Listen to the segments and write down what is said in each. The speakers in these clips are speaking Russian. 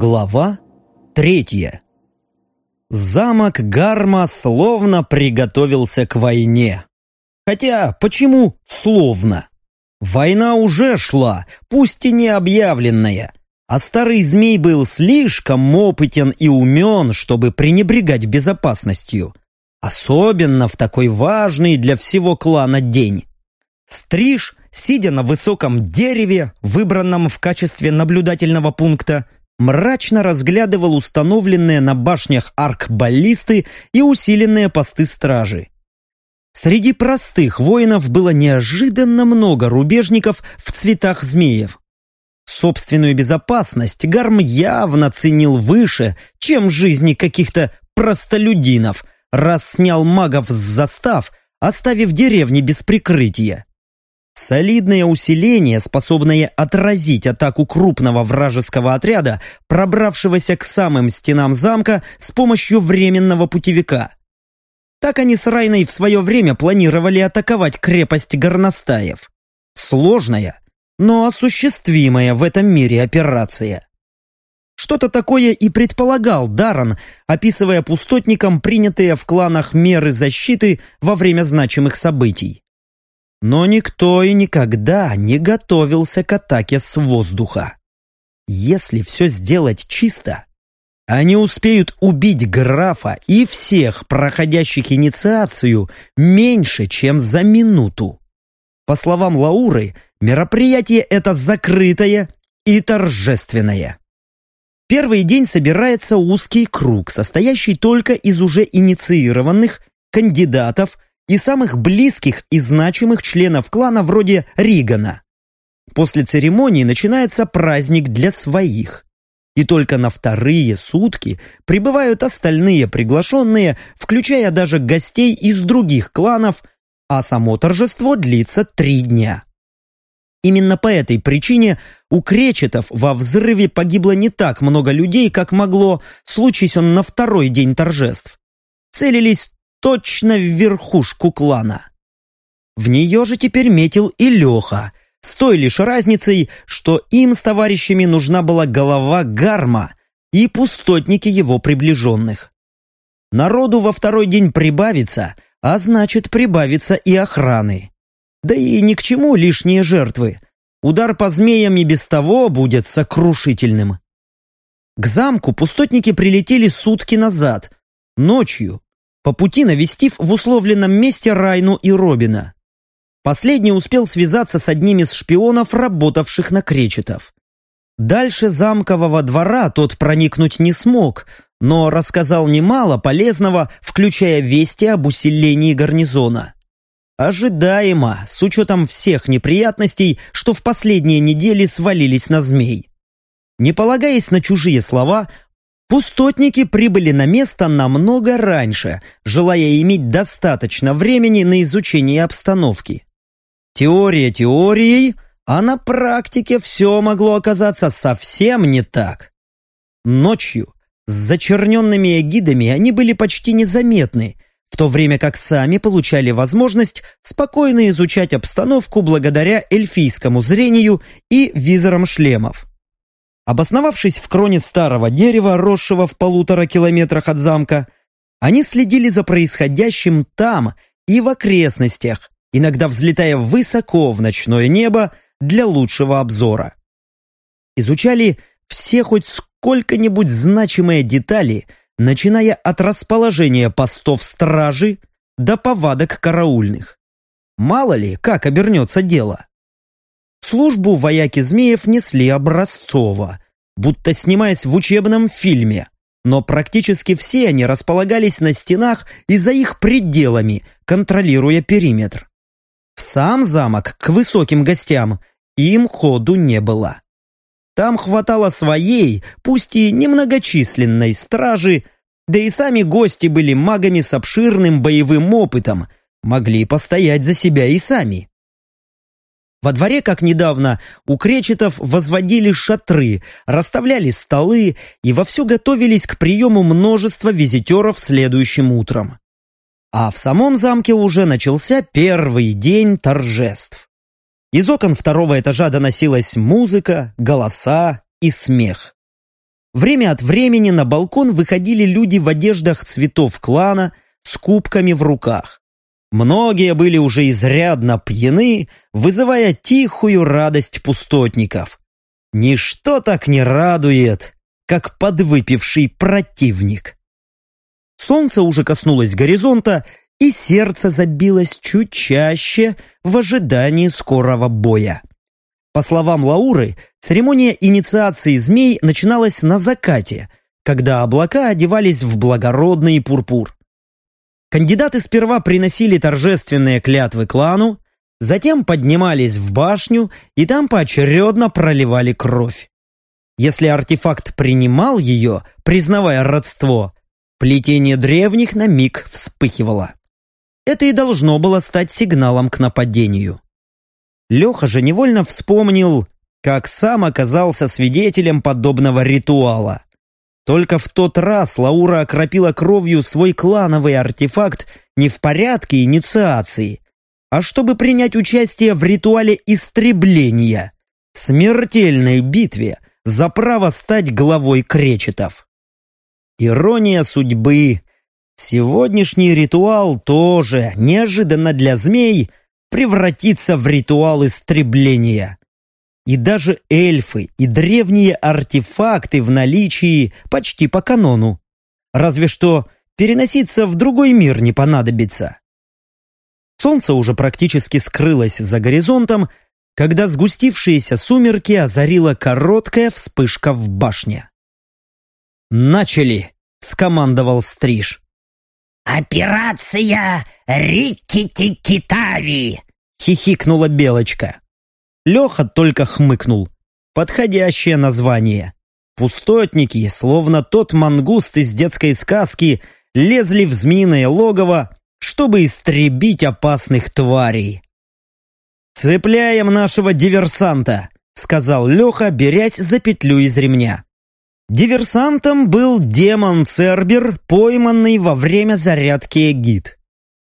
Глава третья. Замок Гарма словно приготовился к войне. Хотя, почему словно? Война уже шла, пусть и не объявленная, а старый змей был слишком опытен и умен, чтобы пренебрегать безопасностью. Особенно в такой важный для всего клана день. Стриж, сидя на высоком дереве, выбранном в качестве наблюдательного пункта, мрачно разглядывал установленные на башнях арк-баллисты и усиленные посты стражи. Среди простых воинов было неожиданно много рубежников в цветах змеев. Собственную безопасность Гарм явно ценил выше, чем жизни каких-то простолюдинов, раз снял магов с застав, оставив деревни без прикрытия. Солидное усиление, способное отразить атаку крупного вражеского отряда, пробравшегося к самым стенам замка с помощью временного путевика. Так они с Райной в свое время планировали атаковать крепость горностаев. Сложная, но осуществимая в этом мире операция. Что-то такое и предполагал Даррен, описывая пустотникам принятые в кланах меры защиты во время значимых событий. Но никто и никогда не готовился к атаке с воздуха. Если все сделать чисто, они успеют убить графа и всех проходящих инициацию меньше, чем за минуту. По словам Лауры, мероприятие это закрытое и торжественное. Первый день собирается узкий круг, состоящий только из уже инициированных кандидатов и самых близких и значимых членов клана вроде Ригана. После церемонии начинается праздник для своих. И только на вторые сутки прибывают остальные приглашенные, включая даже гостей из других кланов, а само торжество длится три дня. Именно по этой причине у кречетов во взрыве погибло не так много людей, как могло, случись он на второй день торжеств. Целились точно в верхушку клана. В нее же теперь метил и Леха, с той лишь разницей, что им с товарищами нужна была голова Гарма и пустотники его приближенных. Народу во второй день прибавится, а значит прибавится и охраны. Да и ни к чему лишние жертвы. Удар по змеям и без того будет сокрушительным. К замку пустотники прилетели сутки назад, ночью, по пути навестив в условленном месте Райну и Робина. Последний успел связаться с одним из шпионов, работавших на кречетов. Дальше замкового двора тот проникнуть не смог, но рассказал немало полезного, включая вести об усилении гарнизона. Ожидаемо, с учетом всех неприятностей, что в последние недели свалились на змей. Не полагаясь на чужие слова, Пустотники прибыли на место намного раньше, желая иметь достаточно времени на изучение обстановки. Теория теорией, а на практике все могло оказаться совсем не так. Ночью с зачерненными эгидами они были почти незаметны, в то время как сами получали возможность спокойно изучать обстановку благодаря эльфийскому зрению и визорам шлемов. Обосновавшись в кроне старого дерева, росшего в полутора километрах от замка, они следили за происходящим там и в окрестностях, иногда взлетая высоко в ночное небо для лучшего обзора. Изучали все хоть сколько-нибудь значимые детали, начиная от расположения постов стражи до повадок караульных. Мало ли, как обернется дело. Службу вояки Змеев несли образцово, будто снимаясь в учебном фильме, но практически все они располагались на стенах и за их пределами, контролируя периметр. В сам замок к высоким гостям им ходу не было. Там хватало своей, пусть и немногочисленной стражи, да и сами гости были магами с обширным боевым опытом, могли постоять за себя и сами. Во дворе, как недавно, у кречетов возводили шатры, расставляли столы и вовсю готовились к приему множества визитеров следующим утром. А в самом замке уже начался первый день торжеств. Из окон второго этажа доносилась музыка, голоса и смех. время от времени на балкон выходили люди в одеждах цветов клана с кубками в руках. Многие были уже изрядно пьяны, вызывая тихую радость пустотников. Ничто так не радует, как подвыпивший противник. Солнце уже коснулось горизонта, и сердце забилось чуть чаще в ожидании скорого боя. По словам Лауры, церемония инициации змей начиналась на закате, когда облака одевались в благородный пурпур. Кандидаты сперва приносили торжественные клятвы клану, затем поднимались в башню и там поочередно проливали кровь. Если артефакт принимал ее, признавая родство, плетение древних на миг вспыхивало. Это и должно было стать сигналом к нападению. Леха же невольно вспомнил, как сам оказался свидетелем подобного ритуала. Только в тот раз Лаура окропила кровью свой клановый артефакт не в порядке инициации, а чтобы принять участие в ритуале истребления, смертельной битве за право стать главой кречетов. Ирония судьбы. Сегодняшний ритуал тоже, неожиданно для змей, превратится в ритуал истребления и даже эльфы и древние артефакты в наличии почти по канону. Разве что переноситься в другой мир не понадобится. Солнце уже практически скрылось за горизонтом, когда сгустившиеся сумерки озарила короткая вспышка в башне. «Начали!» — скомандовал Стриж. «Операция Рикки-Тикки-Тави!» — хихикнула Белочка. Леха только хмыкнул. Подходящее название. Пустотники, словно тот мангуст из детской сказки, лезли в змеиное логово, чтобы истребить опасных тварей. «Цепляем нашего диверсанта», — сказал Леха, берясь за петлю из ремня. Диверсантом был демон Цербер, пойманный во время зарядки эгид.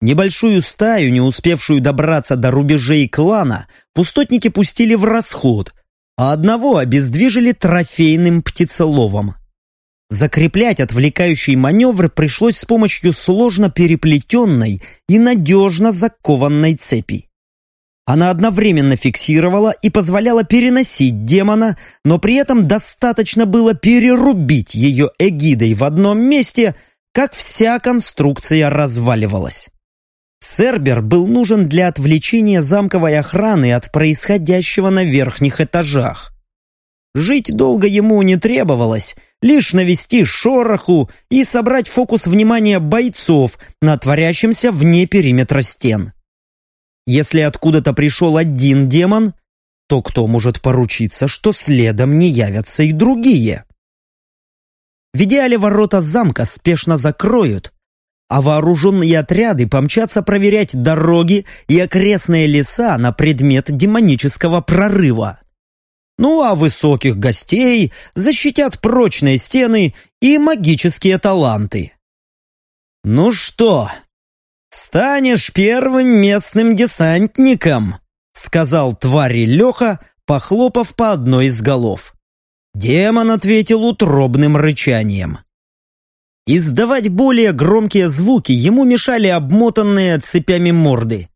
Небольшую стаю, не успевшую добраться до рубежей клана, пустотники пустили в расход, а одного обездвижили трофейным птицеловом. Закреплять отвлекающий маневр пришлось с помощью сложно переплетенной и надежно закованной цепи. Она одновременно фиксировала и позволяла переносить демона, но при этом достаточно было перерубить ее эгидой в одном месте, как вся конструкция разваливалась. Цербер был нужен для отвлечения замковой охраны от происходящего на верхних этажах. Жить долго ему не требовалось, лишь навести шороху и собрать фокус внимания бойцов на творящемся вне периметра стен. Если откуда-то пришел один демон, то кто может поручиться, что следом не явятся и другие? В идеале ворота замка спешно закроют, а вооруженные отряды помчатся проверять дороги и окрестные леса на предмет демонического прорыва. Ну а высоких гостей защитят прочные стены и магические таланты. «Ну что, станешь первым местным десантником», сказал твари Леха, похлопав по одной из голов. Демон ответил утробным рычанием. Издавать более громкие звуки ему мешали обмотанные цепями морды.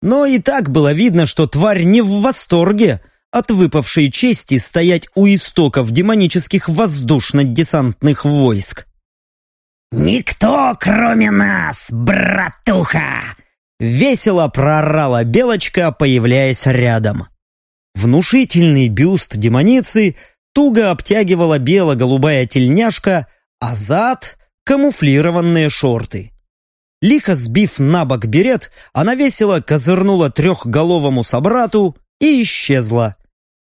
Но и так было видно, что тварь не в восторге от выпавшей чести стоять у истоков демонических воздушно-десантных войск. «Никто, кроме нас, братуха!» Весело прорала Белочка, появляясь рядом. Внушительный бюст демоницы туго обтягивала бело-голубая тельняшка, а зад камуфлированные шорты. Лихо сбив на бок берет, она весело козырнула трехголовому собрату и исчезла,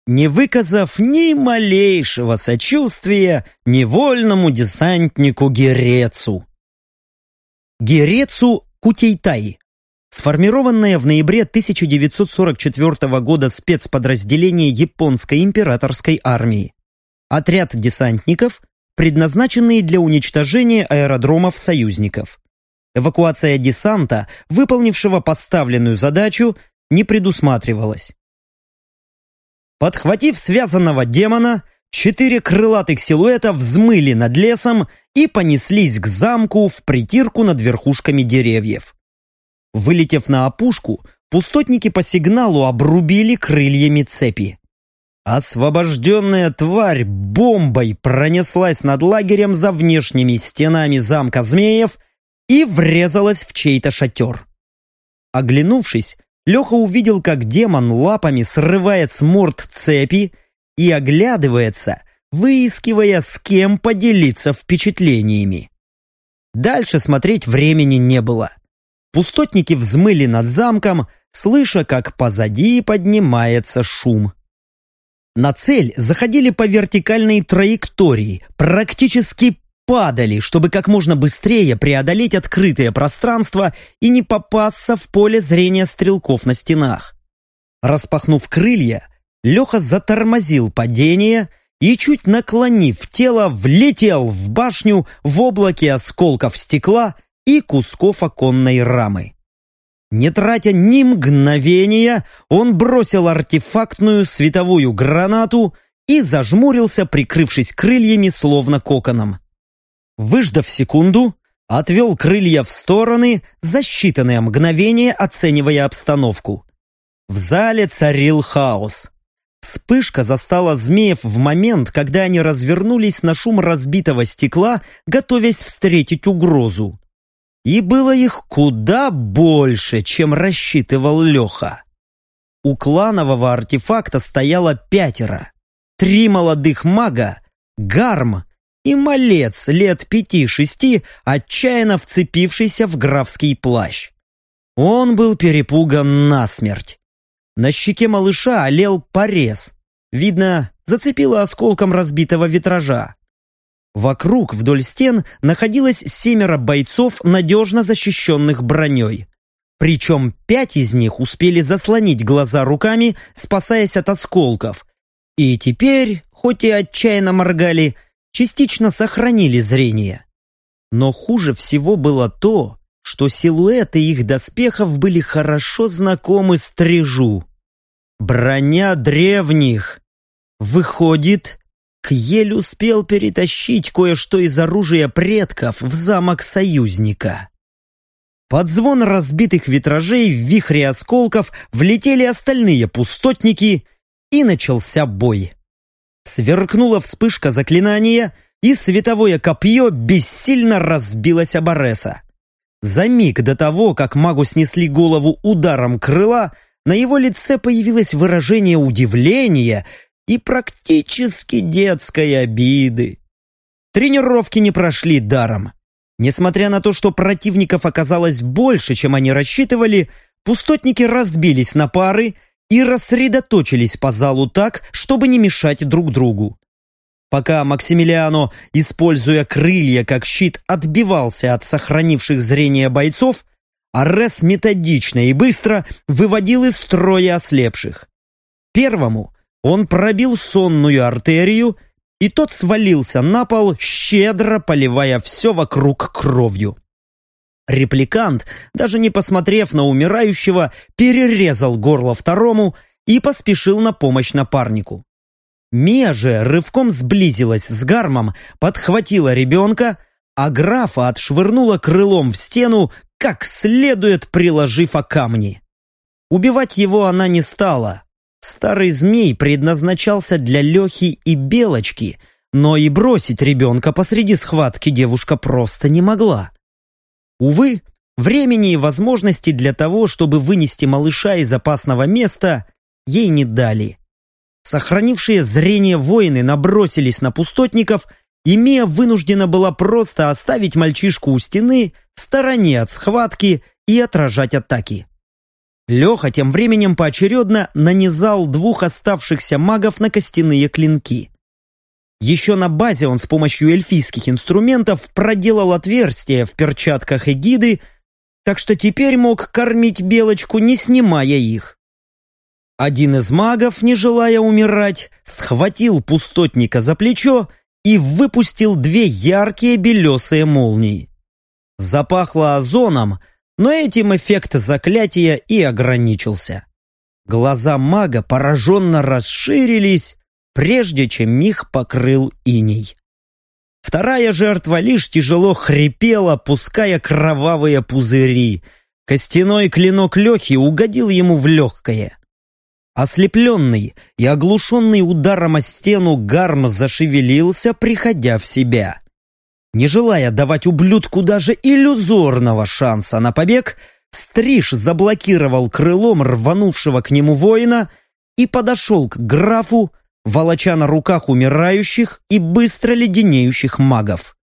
не выказав ни малейшего сочувствия невольному десантнику Герецу. Герецу Кутейтай сформированное в ноябре 1944 года спецподразделение японской императорской армии. Отряд десантников, предназначенные для уничтожения аэродромов союзников. Эвакуация десанта, выполнившего поставленную задачу, не предусматривалась. Подхватив связанного демона, четыре крылатых силуэта взмыли над лесом и понеслись к замку в притирку над верхушками деревьев. Вылетев на опушку, пустотники по сигналу обрубили крыльями цепи. Освобожденная тварь бомбой пронеслась над лагерем за внешними стенами замка змеев и врезалась в чей-то шатер. Оглянувшись, Леха увидел, как демон лапами срывает с морд цепи и оглядывается, выискивая, с кем поделиться впечатлениями. Дальше смотреть времени не было. Пустотники взмыли над замком, слыша, как позади поднимается шум. На цель заходили по вертикальной траектории, практически падали, чтобы как можно быстрее преодолеть открытое пространство и не попасться в поле зрения стрелков на стенах. Распахнув крылья, Леха затормозил падение и, чуть наклонив тело, влетел в башню в облаке осколков стекла и кусков оконной рамы. Не тратя ни мгновения, он бросил артефактную световую гранату и зажмурился, прикрывшись крыльями, словно коконом. Выждав секунду, отвел крылья в стороны, за считанные мгновения оценивая обстановку. В зале царил хаос. Вспышка застала змеев в момент, когда они развернулись на шум разбитого стекла, готовясь встретить угрозу. И было их куда больше, чем рассчитывал Леха. У кланового артефакта стояло пятеро. Три молодых мага, гарм и малец лет пяти-шести, отчаянно вцепившийся в графский плащ. Он был перепуган насмерть. На щеке малыша олел порез. Видно, зацепило осколком разбитого витража. Вокруг, вдоль стен, находилось семеро бойцов, надежно защищенных броней. Причем пять из них успели заслонить глаза руками, спасаясь от осколков. И теперь, хоть и отчаянно моргали, частично сохранили зрение. Но хуже всего было то, что силуэты их доспехов были хорошо знакомы стрижу. Броня древних. Выходит, Кьель успел перетащить кое-что из оружия предков в замок союзника. Под звон разбитых витражей в вихре осколков влетели остальные пустотники, и начался бой. Сверкнула вспышка заклинания, и световое копье бессильно разбилось об Ареса. За миг до того, как магу снесли голову ударом крыла, на его лице появилось выражение удивления и практически детской обиды. Тренировки не прошли даром. Несмотря на то, что противников оказалось больше, чем они рассчитывали, пустотники разбились на пары и рассредоточились по залу так, чтобы не мешать друг другу. Пока Максимилиано, используя крылья как щит, отбивался от сохранивших зрение бойцов, Аррес методично и быстро выводил из строя ослепших. Первому он пробил сонную артерию, и тот свалился на пол, щедро поливая все вокруг кровью. Репликант, даже не посмотрев на умирающего, перерезал горло второму и поспешил на помощь напарнику. Мия же рывком сблизилась с Гармом, подхватила ребенка, а графа отшвырнула крылом в стену, как следует приложив о камни. Убивать его она не стала, Старый змей предназначался для Лехи и Белочки, но и бросить ребенка посреди схватки девушка просто не могла. Увы, времени и возможности для того, чтобы вынести малыша из опасного места, ей не дали. Сохранившие зрение воины набросились на пустотников, и Мия вынуждена была просто оставить мальчишку у стены в стороне от схватки и отражать атаки. Леха тем временем поочередно нанизал двух оставшихся магов на костяные клинки. Еще на базе он с помощью эльфийских инструментов проделал отверстия в перчатках эгиды, так что теперь мог кормить белочку, не снимая их. Один из магов, не желая умирать, схватил пустотника за плечо и выпустил две яркие белесые молнии. Запахло озоном — но этим эффект заклятия и ограничился. Глаза мага пораженно расширились, прежде чем их покрыл иней. Вторая жертва лишь тяжело хрипела, пуская кровавые пузыри. Костяной клинок Лехи угодил ему в легкое. Ослепленный и оглушенный ударом о стену Гарм зашевелился, приходя в себя. Не желая давать ублюдку даже иллюзорного шанса на побег, Стриж заблокировал крылом рванувшего к нему воина и подошел к графу, волоча на руках умирающих и быстро леденеющих магов.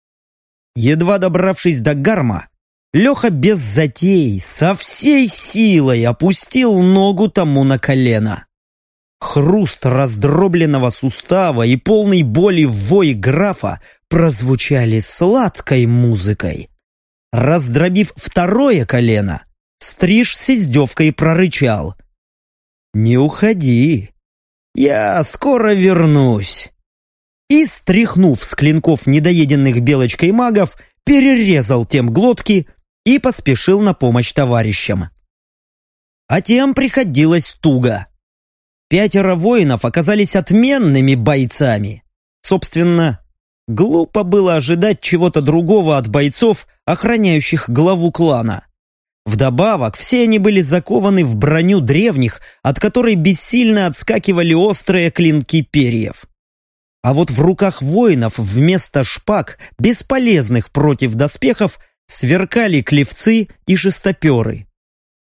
Едва добравшись до гарма, Леха без затей, со всей силой опустил ногу тому на колено. Хруст раздробленного сустава и полный боли вой графа прозвучали сладкой музыкой. Раздробив второе колено, Стриж с издевкой прорычал. «Не уходи, я скоро вернусь. И, стряхнув с клинков недоеденных белочкой магов, перерезал тем глотки и поспешил на помощь товарищам. А тем приходилось туго. Пятеро воинов оказались отменными бойцами. Собственно, глупо было ожидать чего-то другого от бойцов, охраняющих главу клана. Вдобавок, все они были закованы в броню древних, от которой бессильно отскакивали острые клинки перьев. А вот в руках воинов вместо шпаг, бесполезных против доспехов, сверкали клевцы и шестоперы.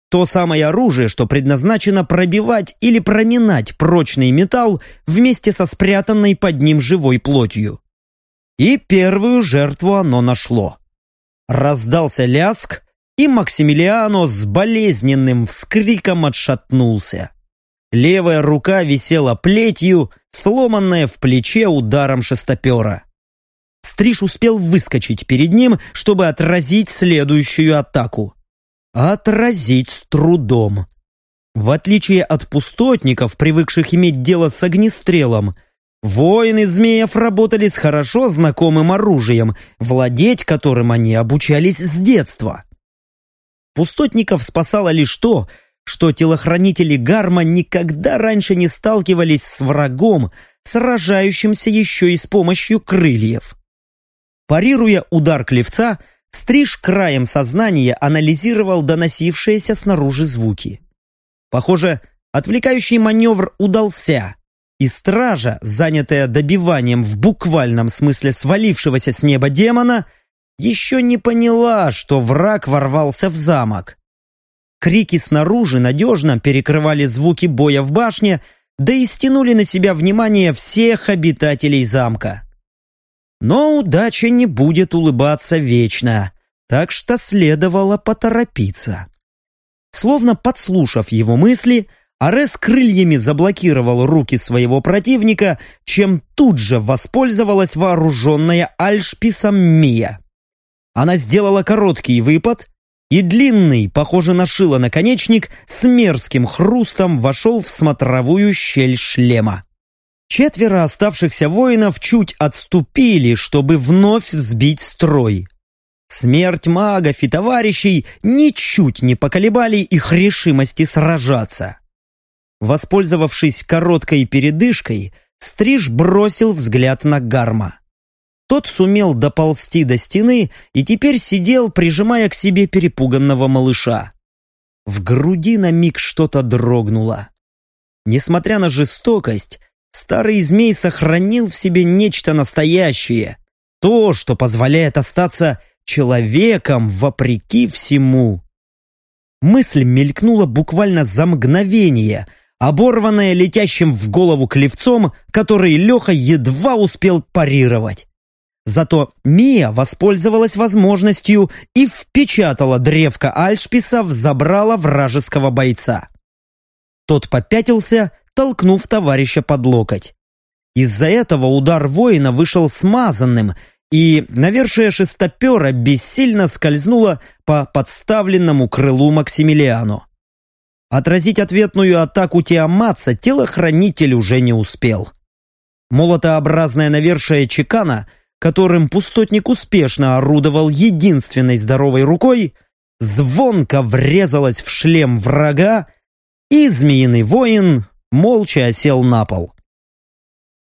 То самое оружие, что предназначено пробивать или проминать прочный металл вместе со спрятанной под ним живой плотью. И первую жертву оно нашло. Раздался ляск, и Максимилиано с болезненным вскриком отшатнулся. Левая рука висела плетью, сломанная в плече ударом шестопера. Стриж успел выскочить перед ним, чтобы отразить следующую атаку. Отразить с трудом. В отличие от пустотников, привыкших иметь дело с огнестрелом, воины змеев работали с хорошо знакомым оружием, владеть которым они обучались с детства. Пустотников спасало лишь то, что телохранители Гарма никогда раньше не сталкивались с врагом, сражающимся еще и с помощью крыльев. Парируя удар клевца, Стриж краем сознания анализировал доносившиеся снаружи звуки. Похоже, отвлекающий маневр удался, и стража, занятая добиванием в буквальном смысле свалившегося с неба демона, еще не поняла, что враг ворвался в замок. Крики снаружи надежно перекрывали звуки боя в башне, да и стянули на себя внимание всех обитателей замка. Но удача не будет улыбаться вечно, так что следовало поторопиться. Словно подслушав его мысли, Арес крыльями заблокировал руки своего противника, чем тут же воспользовалась вооруженная Альшписом Мия. Она сделала короткий выпад, и длинный, похоже на шило наконечник, с мерзким хрустом вошел в смотровую щель шлема. Четверо оставшихся воинов чуть отступили, чтобы вновь взбить строй. Смерть магов и товарищей ничуть не поколебали их решимости сражаться. Воспользовавшись короткой передышкой, Стриж бросил взгляд на Гарма. Тот сумел доползти до стены и теперь сидел, прижимая к себе перепуганного малыша. В груди на миг что-то дрогнуло. Несмотря на жестокость, старый змей сохранил в себе нечто настоящее. То, что позволяет остаться человеком вопреки всему. Мысль мелькнула буквально за мгновение, оборванная летящим в голову клевцом, который Леха едва успел парировать. Зато Мия воспользовалась возможностью и впечатала древко Альшписа в забрало вражеского бойца. Тот попятился, толкнув товарища под локоть. Из-за этого удар воина вышел смазанным, и навершие шестопера бессильно скользнуло по подставленному крылу Максимилиану. Отразить ответную атаку Тиаматца телохранитель уже не успел. Молотообразное навершие чекана которым пустотник успешно орудовал единственной здоровой рукой, звонко врезалась в шлем врага, и змеиный воин молча осел на пол.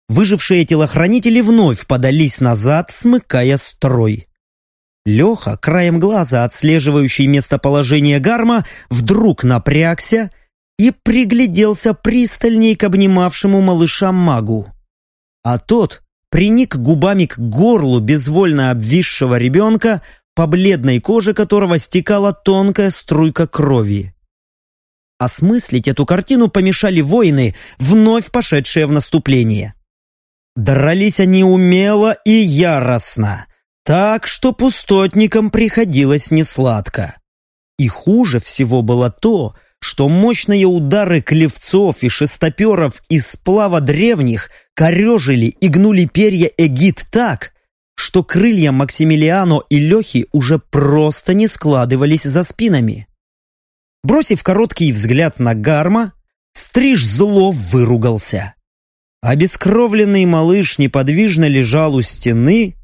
Выжившие телохранители вновь подались назад, смыкая строй. Леха, краем глаза отслеживающий местоположение гарма, вдруг напрягся и пригляделся пристальней к обнимавшему малыша магу. А тот приник губами к горлу безвольно обвисшего ребенка, по бледной коже которого стекала тонкая струйка крови. Осмыслить эту картину помешали воины, вновь пошедшие в наступление. Дрались они умело и яростно, так что пустотникам приходилось несладко. И хуже всего было то, что мощные удары клевцов и шестоперов из сплава древних корежили и гнули перья эгид так, что крылья Максимилиано и Лехи уже просто не складывались за спинами. Бросив короткий взгляд на Гарма, Стриж зло выругался. Обескровленный малыш неподвижно лежал у стены,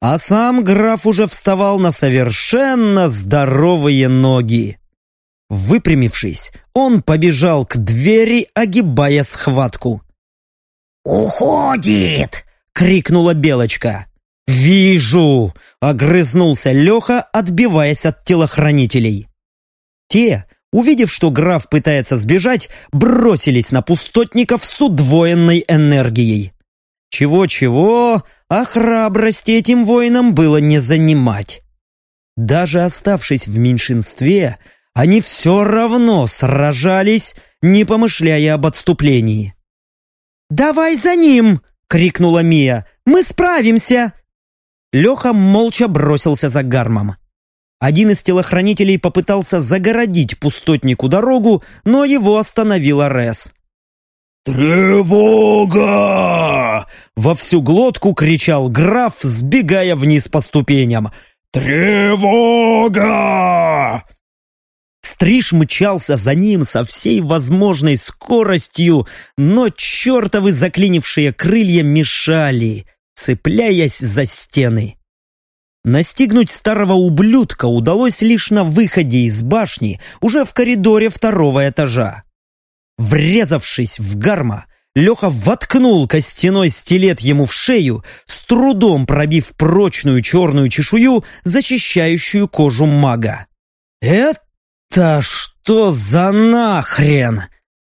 а сам граф уже вставал на совершенно здоровые ноги. Выпрямившись, он побежал к двери, огибая схватку. «Уходит!» — крикнула Белочка. «Вижу!» — огрызнулся Леха, отбиваясь от телохранителей. Те, увидев, что граф пытается сбежать, бросились на пустотников с удвоенной энергией. Чего-чего, а храбрости этим воинам было не занимать. Даже оставшись в меньшинстве, они все равно сражались, не помышляя об отступлении. «Давай за ним!» — крикнула Мия. «Мы справимся!» Леха молча бросился за гармом. Один из телохранителей попытался загородить пустотнику дорогу, но его остановила Рес. «Тревога!» Во всю глотку кричал граф, сбегая вниз по ступеням. «Тревога!» Стриж мчался за ним со всей возможной скоростью, но чертовы заклинившие крылья мешали, цепляясь за стены. Настигнуть старого ублюдка удалось лишь на выходе из башни, уже в коридоре второго этажа. Врезавшись в гарма, Леха воткнул костяной стилет ему в шею, с трудом пробив прочную черную чешую, защищающую кожу мага. «Это «Да что за нахрен?»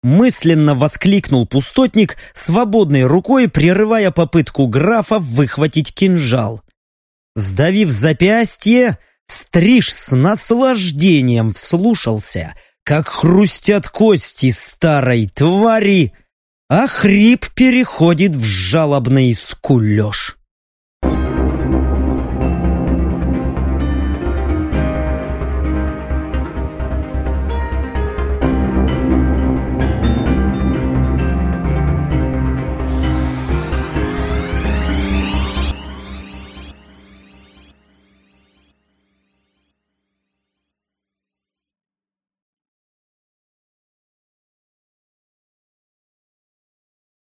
Мысленно воскликнул пустотник, свободной рукой прерывая попытку графа выхватить кинжал. Сдавив запястье, Стриж с наслаждением вслушался, как хрустят кости старой твари, а хрип переходит в жалобный скулеж.